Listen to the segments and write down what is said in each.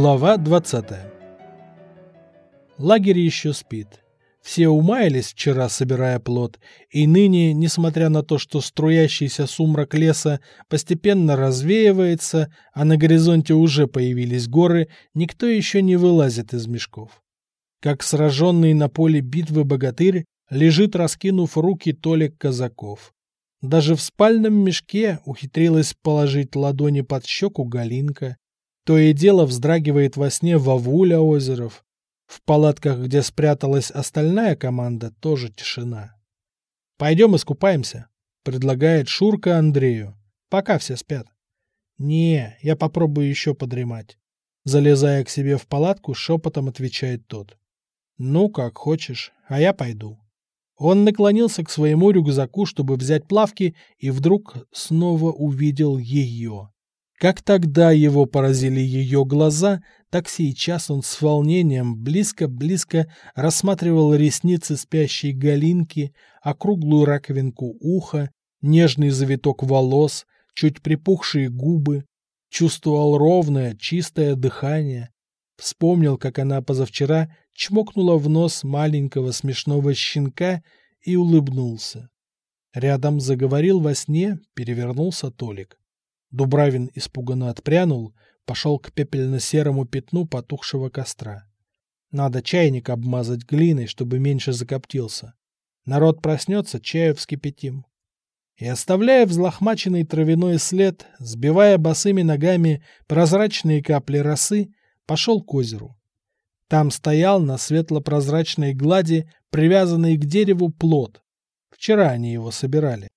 Глава 20 Лагерь еще спит. Все умаялись вчера, собирая плод, и ныне, несмотря на то, что струящийся сумрак леса постепенно развеивается, а на горизонте уже появились горы, никто еще не вылазит из мешков. Как сраженный на поле битвы богатырь, лежит, раскинув руки Толик Казаков. Даже в спальном мешке ухитрилась положить ладони под щеку Галинка. То и дело вздрагивает во сне Вавуля Озеров. В палатках, где спряталась остальная команда, тоже тишина. «Пойдем искупаемся», — предлагает Шурка Андрею. «Пока все спят». «Не, я попробую еще подремать». Залезая к себе в палатку, шепотом отвечает тот. «Ну, как хочешь, а я пойду». Он наклонился к своему рюкзаку, чтобы взять плавки, и вдруг снова увидел ее. Как тогда его поразили ее глаза, так сейчас он с волнением близко-близко рассматривал ресницы спящей Галинки, округлую раковинку уха, нежный завиток волос, чуть припухшие губы, чувствовал ровное, чистое дыхание. Вспомнил, как она позавчера чмокнула в нос маленького смешного щенка и улыбнулся. Рядом заговорил во сне, перевернулся Толик. Дубравин испуганно отпрянул, пошел к пепельно-серому пятну потухшего костра. Надо чайник обмазать глиной, чтобы меньше закоптился. Народ проснется, чаю вскипятим. И оставляя взлохмаченный травяной след, сбивая босыми ногами прозрачные капли росы, пошел к озеру. Там стоял на светло-прозрачной глади привязанный к дереву плод. Вчера они его собирали.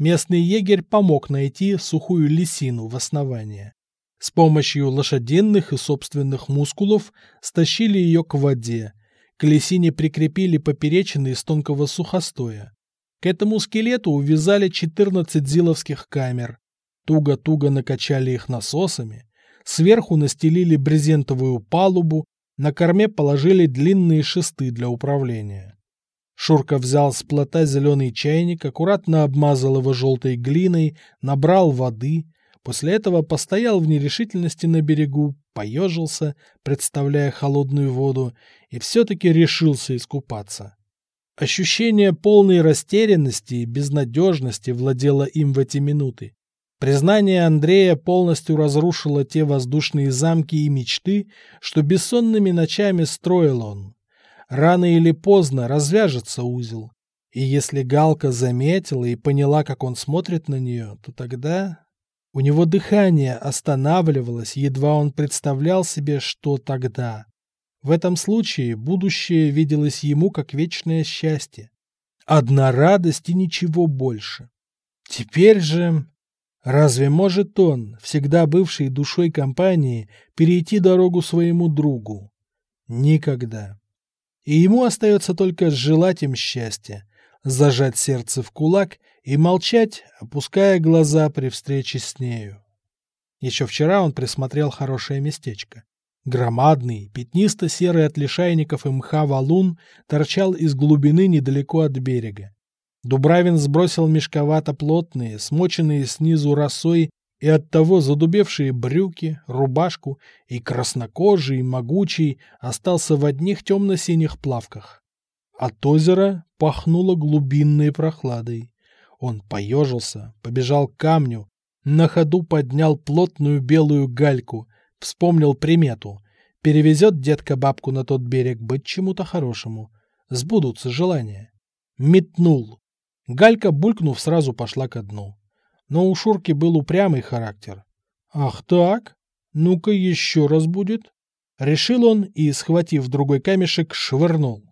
Местный егерь помог найти сухую лисину в основании. С помощью лошадиных и собственных мускулов стащили ее к воде. К лисине прикрепили поперечины из тонкого сухостоя. К этому скелету увязали 14 зиловских камер. Туго-туго накачали их насосами. Сверху настелили брезентовую палубу на корме положили длинные шесты для управления. Шурка взял с плота зеленый чайник, аккуратно обмазал его желтой глиной, набрал воды. После этого постоял в нерешительности на берегу, поежился, представляя холодную воду, и все-таки решился искупаться. Ощущение полной растерянности и безнадежности владело им в эти минуты. Признание Андрея полностью разрушило те воздушные замки и мечты, что бессонными ночами строил он. Рано или поздно развяжется узел. И если Галка заметила и поняла, как он смотрит на нее, то тогда... У него дыхание останавливалось, едва он представлял себе, что тогда. В этом случае будущее виделось ему как вечное счастье. Одна радость и ничего больше. Теперь же Разве может он, всегда бывший душой компании, перейти дорогу своему другу? Никогда. И ему остается только желать им счастья, зажать сердце в кулак и молчать, опуская глаза при встрече с нею. Еще вчера он присмотрел хорошее местечко. Громадный, пятнисто-серый от лишайников и мха валун торчал из глубины недалеко от берега. Дубравин сбросил мешковато-плотные, смоченные снизу росой и оттого задубевшие брюки, рубашку, и краснокожий, могучий остался в одних темно-синих плавках. От озера пахнуло глубинной прохладой. Он поежился, побежал к камню, на ходу поднял плотную белую гальку, вспомнил примету. Перевезет детка бабку на тот берег быть чему-то хорошему. Сбудутся желания. Метнул. Галька, булькнув, сразу пошла ко дну. Но у Шурки был упрямый характер. «Ах так? Ну-ка еще раз будет». Решил он и, схватив другой камешек, швырнул.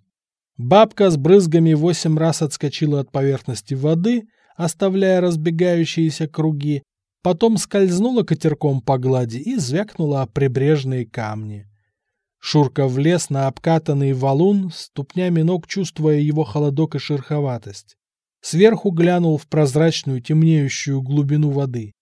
Бабка с брызгами восемь раз отскочила от поверхности воды, оставляя разбегающиеся круги, потом скользнула катерком по глади и звякнула о прибрежные камни. Шурка влез на обкатанный валун, ступнями ног чувствуя его холодок и шероховатость. Сверху глянул в прозрачную темнеющую глубину воды.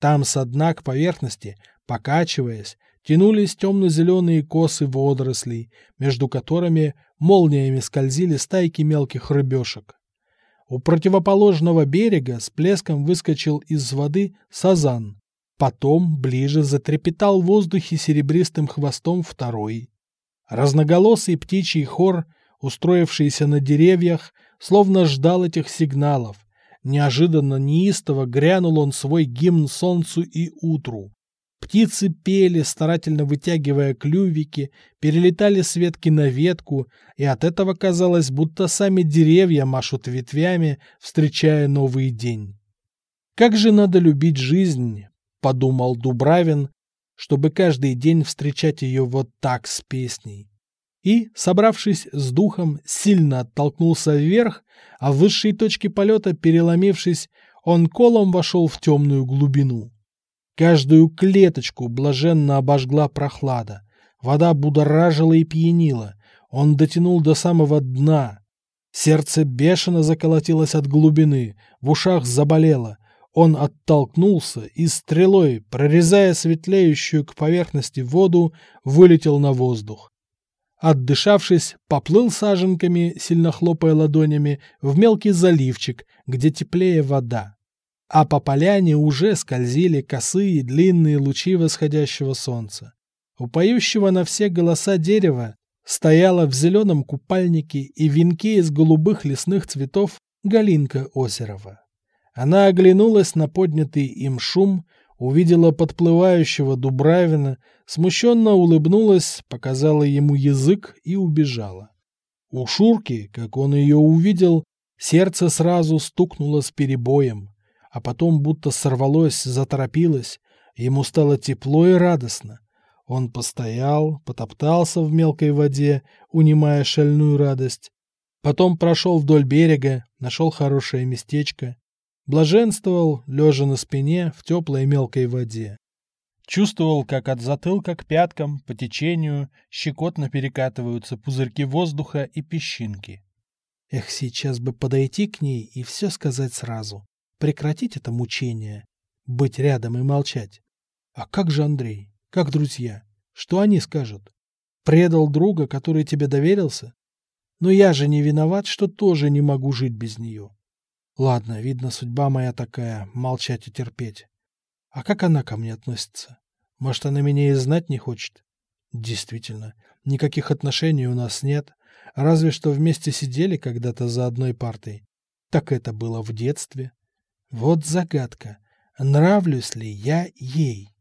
Там со дна к поверхности, покачиваясь, тянулись темно-зеленые косы водорослей, между которыми молниями скользили стайки мелких рыбешек. У противоположного берега с плеском выскочил из воды сазан. Потом ближе затрепетал в воздухе серебристым хвостом второй. Разноголосый птичий хор, устроившийся на деревьях, словно ждал этих сигналов. Неожиданно неистово грянул он свой гимн солнцу и утру. Птицы пели, старательно вытягивая клювики, перелетали с ветки на ветку, и от этого казалось, будто сами деревья машут ветвями, встречая новый день. Как же надо любить жизнь, подумал Дубравин, чтобы каждый день встречать ее вот так с песней. И, собравшись с духом, сильно оттолкнулся вверх, а в высшей точке полета, переломившись, он колом вошел в темную глубину. Каждую клеточку блаженно обожгла прохлада. Вода будоражила и пьянила. Он дотянул до самого дна. Сердце бешено заколотилось от глубины, в ушах заболело. Он оттолкнулся и стрелой, прорезая светлеющую к поверхности воду, вылетел на воздух. Отдышавшись, поплыл саженками, сильно хлопая ладонями, в мелкий заливчик, где теплее вода. А по поляне уже скользили косые длинные лучи восходящего солнца. У поющего на все голоса дерева стояла в зеленом купальнике и венке из голубых лесных цветов Галинка Озерова. Она оглянулась на поднятый им шум, увидела подплывающего Дубравина, смущенно улыбнулась, показала ему язык и убежала. У Шурки, как он ее увидел, сердце сразу стукнуло с перебоем, а потом будто сорвалось, заторопилось, ему стало тепло и радостно. Он постоял, потоптался в мелкой воде, унимая шальную радость. Потом прошел вдоль берега, нашел хорошее местечко, Блаженствовал, лежа на спине в теплой мелкой воде. Чувствовал, как от затылка к пяткам, по течению, щекотно перекатываются пузырьки воздуха и песчинки. Эх, сейчас бы подойти к ней и все сказать сразу. Прекратить это мучение. Быть рядом и молчать. А как же Андрей? Как друзья? Что они скажут? Предал друга, который тебе доверился? Но я же не виноват, что тоже не могу жить без нее. Ладно, видно, судьба моя такая, молчать и терпеть. А как она ко мне относится? Может, она меня и знать не хочет? Действительно, никаких отношений у нас нет, разве что вместе сидели когда-то за одной партой. Так это было в детстве. Вот загадка, нравлюсь ли я ей?